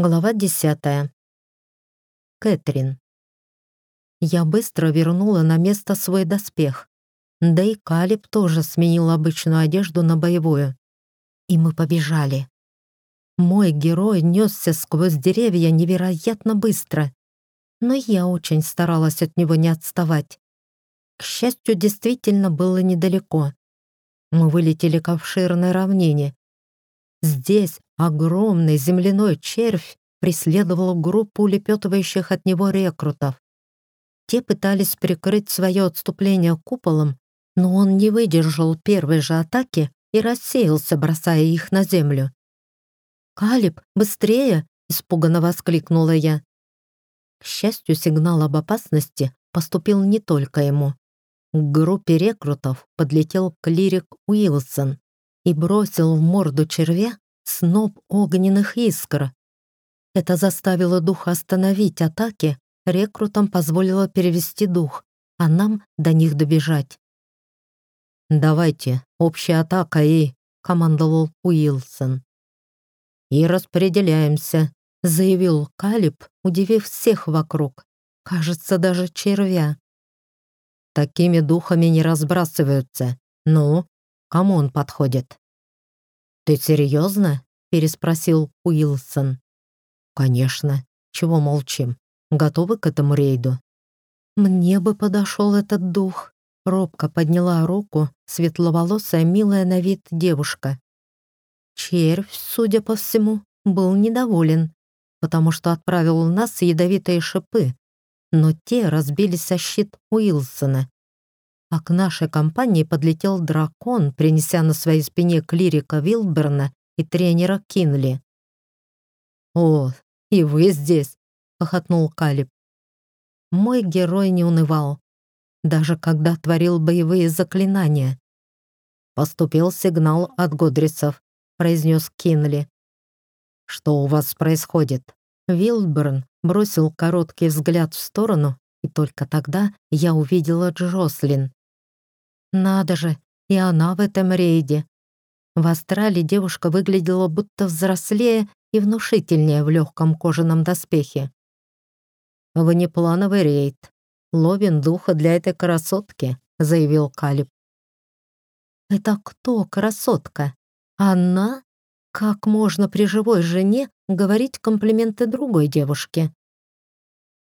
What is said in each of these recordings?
Глава десятая. Кэтрин. Я быстро вернула на место свой доспех. Да и Калиб тоже сменил обычную одежду на боевую. И мы побежали. Мой герой несся сквозь деревья невероятно быстро. Но я очень старалась от него не отставать. К счастью, действительно было недалеко. Мы вылетели к обширной равнине, Здесь огромный земляной червь преследовал группу улепетывающих от него рекрутов. Те пытались прикрыть свое отступление куполом, но он не выдержал первой же атаки и рассеялся, бросая их на землю. «Калиб, быстрее!» — испуганно воскликнула я. К счастью, сигнал об опасности поступил не только ему. К группе рекрутов подлетел клирик Уилсон и бросил в морду червя сноп огненных искр. Это заставило духа остановить атаки, рекрутам позволило перевести дух, а нам до них добежать. «Давайте, общая атака и...» — командовал Уилсон. «И распределяемся», — заявил Калиб, удивив всех вокруг. «Кажется, даже червя». «Такими духами не разбрасываются. Ну, кому он подходит. «Ты серьезно?» — переспросил Уилсон. «Конечно. Чего молчим? Готовы к этому рейду?» «Мне бы подошел этот дух», — робко подняла руку светловолосая милая на вид девушка. Червь, судя по всему, был недоволен, потому что отправил у нас ядовитые шипы, но те разбились о щит Уилсона, а к нашей компании подлетел дракон, принеся на своей спине клирика Вилберна и тренера Кинли. «О, и вы здесь!» — хохотнул Калиб. Мой герой не унывал, даже когда творил боевые заклинания. «Поступил сигнал от Годрисов», — произнес Кинли. «Что у вас происходит?» Вилберн бросил короткий взгляд в сторону, и только тогда я увидела Джослин. Надо же, и она в этом рейде. В астрале девушка выглядела будто взрослее и внушительнее в легком кожаном доспехе. «Внеплановый рейд. Ловен духа для этой красотки», — заявил Калиб. «Это кто красотка? Она? Как можно при живой жене говорить комплименты другой девушке?»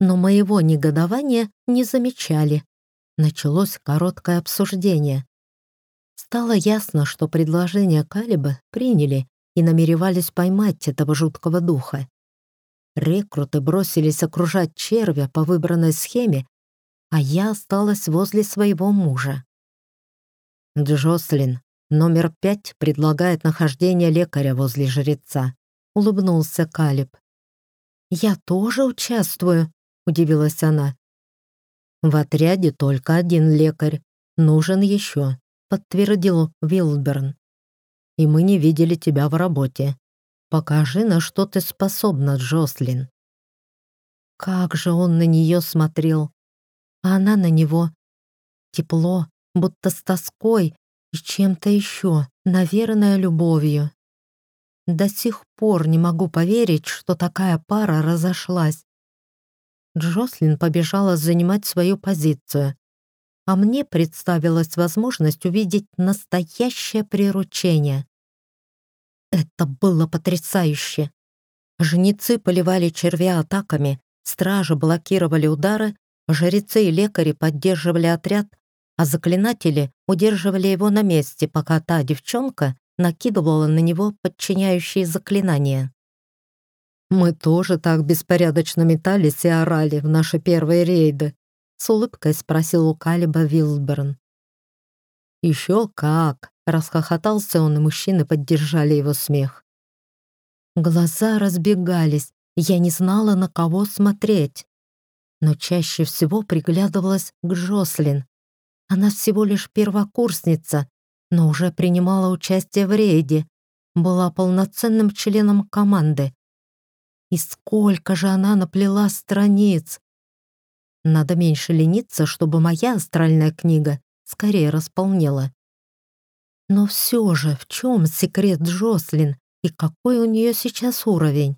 Но моего негодования не замечали началось короткое обсуждение. Стало ясно, что предложение Калиба приняли и намеревались поймать этого жуткого духа. Рекруты бросились окружать червя по выбранной схеме, а я осталась возле своего мужа. «Джослин, номер пять предлагает нахождение лекаря возле жреца», — улыбнулся Калиб. «Я тоже участвую», — удивилась она. В отряде только один лекарь. Нужен еще», — подтвердил Вилберн. «И мы не видели тебя в работе. Покажи, на что ты способна, Джослин». Как же он на нее смотрел, а она на него. Тепло, будто с тоской и чем-то еще, наверное, любовью. До сих пор не могу поверить, что такая пара разошлась. Джослин побежала занимать свою позицию. А мне представилась возможность увидеть настоящее приручение. Это было потрясающе. Жнецы поливали червя атаками, стражи блокировали удары, жрецы и лекари поддерживали отряд, а заклинатели удерживали его на месте, пока та девчонка накидывала на него подчиняющие заклинания. «Мы тоже так беспорядочно метались и орали в наши первые рейды», с улыбкой спросил у Калиба Вилберн. «Еще как!» — расхохотался он, и мужчины поддержали его смех. Глаза разбегались, я не знала, на кого смотреть. Но чаще всего приглядывалась к Джослин. Она всего лишь первокурсница, но уже принимала участие в рейде, была полноценным членом команды. И сколько же она наплела страниц! Надо меньше лениться, чтобы моя астральная книга скорее располнела. Но все же, в чем секрет Джослин и какой у нее сейчас уровень?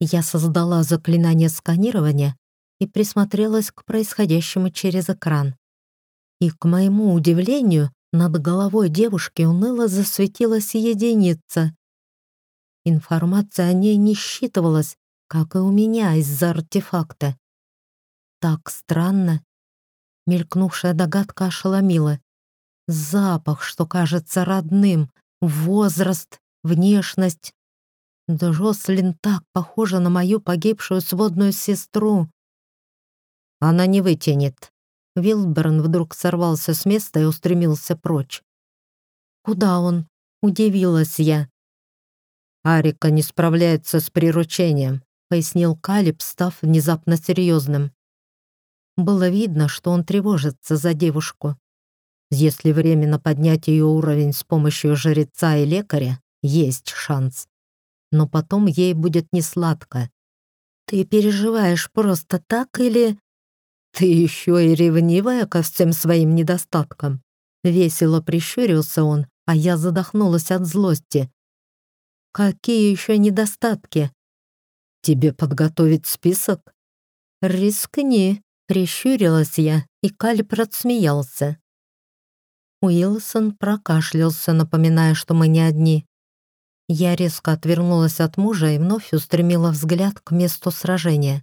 Я создала заклинание сканирования и присмотрелась к происходящему через экран. И, к моему удивлению, над головой девушки уныло засветилась единица. Информация о ней не считывалась, как и у меня из-за артефакта. Так странно. Мелькнувшая догадка ошеломила. Запах, что кажется родным, возраст, внешность. Джослин так похожа на мою погибшую сводную сестру. Она не вытянет. Вилберн вдруг сорвался с места и устремился прочь. «Куда он?» — удивилась я. «Арика не справляется с приручением», — пояснил Калиб, став внезапно серьезным. Было видно, что он тревожится за девушку. Если временно поднять ее уровень с помощью жреца и лекаря, есть шанс. Но потом ей будет несладко. «Ты переживаешь просто так или...» «Ты еще и ревнивая ко всем своим недостаткам». Весело прищурился он, а я задохнулась от злости. Какие еще недостатки? Тебе подготовить список? Рискни, прищурилась я, и Калиб рассмеялся. Уилсон прокашлялся, напоминая, что мы не одни. Я резко отвернулась от мужа и вновь устремила взгляд к месту сражения.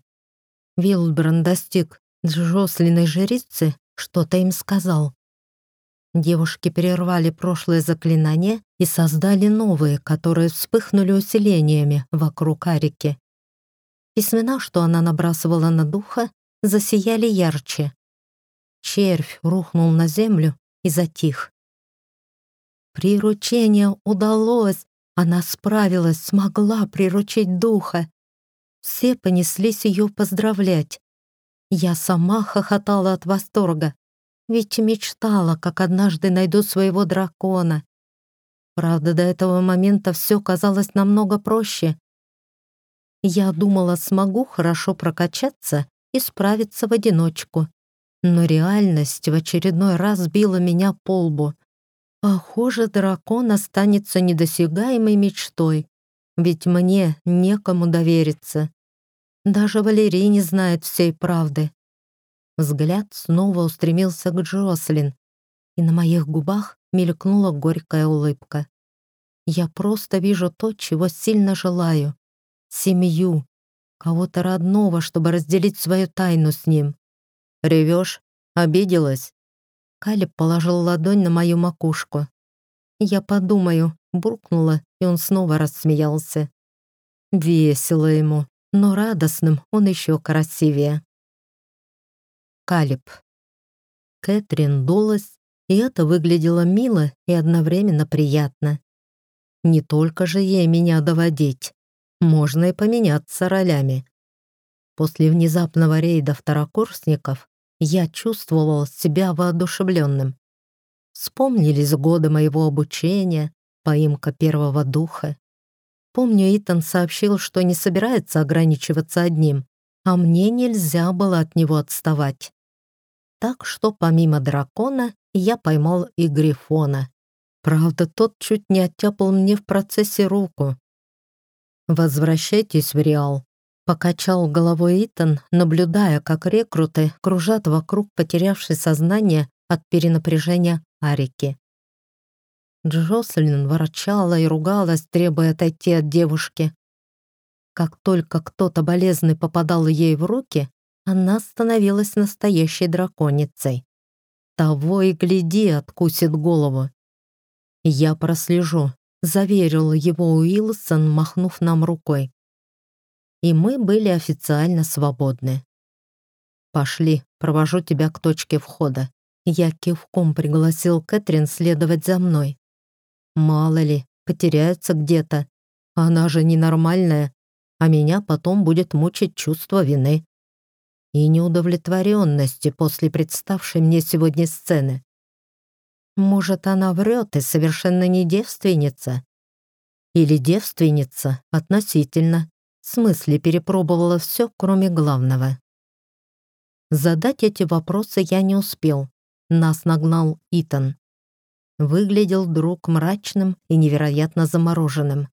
Вилдбран достиг Джослиной жрицы, что-то им сказал. Девушки перервали прошлое заклинание и создали новые, которые вспыхнули усилениями вокруг Арики. Письмена, что она набрасывала на духа, засияли ярче. Червь рухнул на землю и затих. Приручение удалось, она справилась, смогла приручить духа. Все понеслись ее поздравлять. Я сама хохотала от восторга, ведь мечтала, как однажды найду своего дракона. Правда, до этого момента все казалось намного проще. Я думала, смогу хорошо прокачаться и справиться в одиночку. Но реальность в очередной раз била меня по лбу. Похоже, дракон останется недосягаемой мечтой, ведь мне некому довериться. Даже Валерий не знает всей правды. Взгляд снова устремился к Джослин, и на моих губах мелькнула горькая улыбка. Я просто вижу то, чего сильно желаю. Семью, кого-то родного, чтобы разделить свою тайну с ним. Ревешь? Обиделась?» Калиб положил ладонь на мою макушку. «Я подумаю», — буркнула, и он снова рассмеялся. Весело ему но радостным он еще красивее. Калиб. Кэтрин дулась, и это выглядело мило и одновременно приятно. Не только же ей меня доводить, можно и поменяться ролями. После внезапного рейда второкурсников я чувствовал себя воодушевленным. Вспомнились годы моего обучения, поимка первого духа. Помню, Итан сообщил, что не собирается ограничиваться одним, а мне нельзя было от него отставать. Так что помимо дракона я поймал и Грифона. Правда, тот чуть не оттяпал мне в процессе руку. «Возвращайтесь в Реал», — покачал головой Итан, наблюдая, как рекруты кружат вокруг потерявшей сознание от перенапряжения Арики. Джослин ворчала и ругалась, требуя отойти от девушки. Как только кто-то болезненный попадал ей в руки, она становилась настоящей драконицей. Того и гляди, откусит голову. Я прослежу, заверил его Уилсон, махнув нам рукой. И мы были официально свободны. «Пошли, провожу тебя к точке входа». Я кивком пригласил Кэтрин следовать за мной. «Мало ли, потеряется где-то. Она же ненормальная, а меня потом будет мучить чувство вины». и неудовлетворенности после представшей мне сегодня сцены. Может, она врет и совершенно не девственница? Или девственница относительно, в смысле перепробовала все, кроме главного. Задать эти вопросы я не успел. Нас нагнал Итан. Выглядел друг мрачным и невероятно замороженным.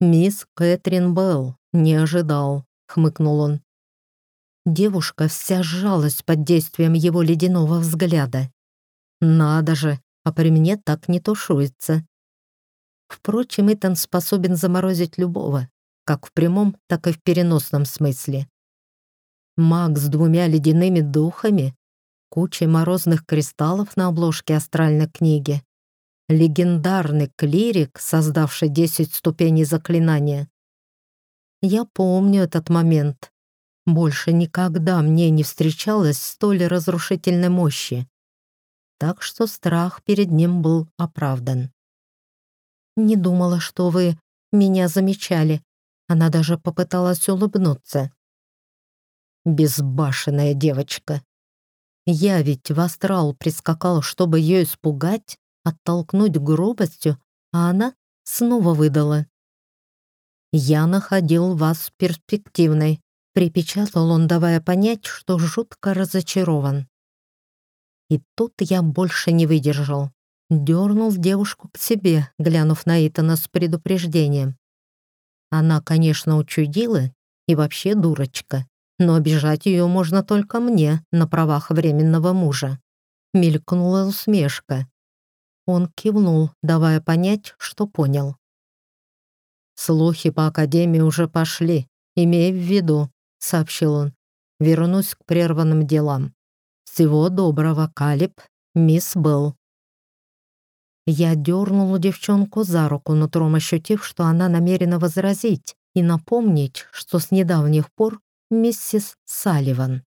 «Мисс Кэтрин Белл, «Не ожидал», — хмыкнул он. девушка вся сжалась под действием его ледяного взгляда. «Надо же, а при мне так не тушуется». Впрочем, Итан способен заморозить любого, как в прямом, так и в переносном смысле. Маг с двумя ледяными духами, кучей морозных кристаллов на обложке астральной книги, легендарный клирик, создавший 10 ступеней заклинания. Я помню этот момент, больше никогда мне не встречалось столь разрушительной мощи. Так что страх перед ним был оправдан. «Не думала, что вы меня замечали». Она даже попыталась улыбнуться. «Безбашенная девочка! Я ведь в астрал прискакал, чтобы ее испугать, оттолкнуть грубостью, а она снова выдала. «Я находил вас перспективной, припечатал он, давая понять, что жутко разочарован. И тут я больше не выдержал. Дернул девушку к себе, глянув на Итана с предупреждением. Она, конечно, учудила и вообще дурочка, но обижать ее можно только мне на правах временного мужа. Мелькнула усмешка. Он кивнул, давая понять, что понял. «Слухи по Академии сообщил он. «Вернусь к прерванным делам. Всего доброго, Калиб, мисс Белл». Я дернула девчонку за руку, нутром ощутив, что она намерена возразить и напомнить, что с недавних пор миссис Салливан.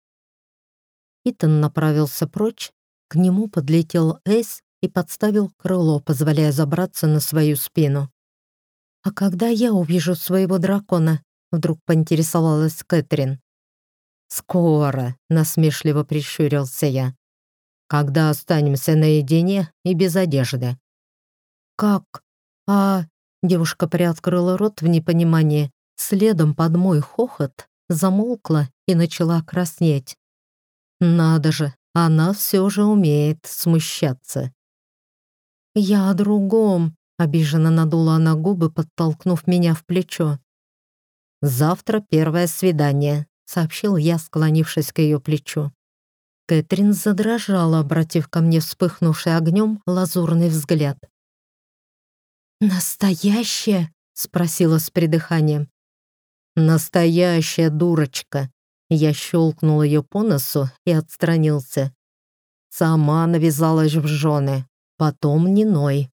Итан направился прочь, к нему подлетел Эйс и подставил крыло, позволяя забраться на свою спину. «А когда я увижу своего дракона?» Вдруг поинтересовалась Кэтрин. «Скоро», — насмешливо прищурился я. «Когда останемся наедине и без одежды». «Как? А...» — девушка приоткрыла рот в непонимании. Следом под мой хохот замолкла и начала краснеть. «Надо же, она все же умеет смущаться». «Я о другом», — обиженно надула она губы, подтолкнув меня в плечо завтра первое свидание», — сообщил я, склонившись к ее плечу. Кэтрин задрожала, обратив ко мне вспыхнувший огнем лазурный взгляд. Настоящая, спросила с придыханием. «Настоящая дурочка!» Я щелкнул ее по носу и отстранился. Сама навязалась в жены, потом Ниной.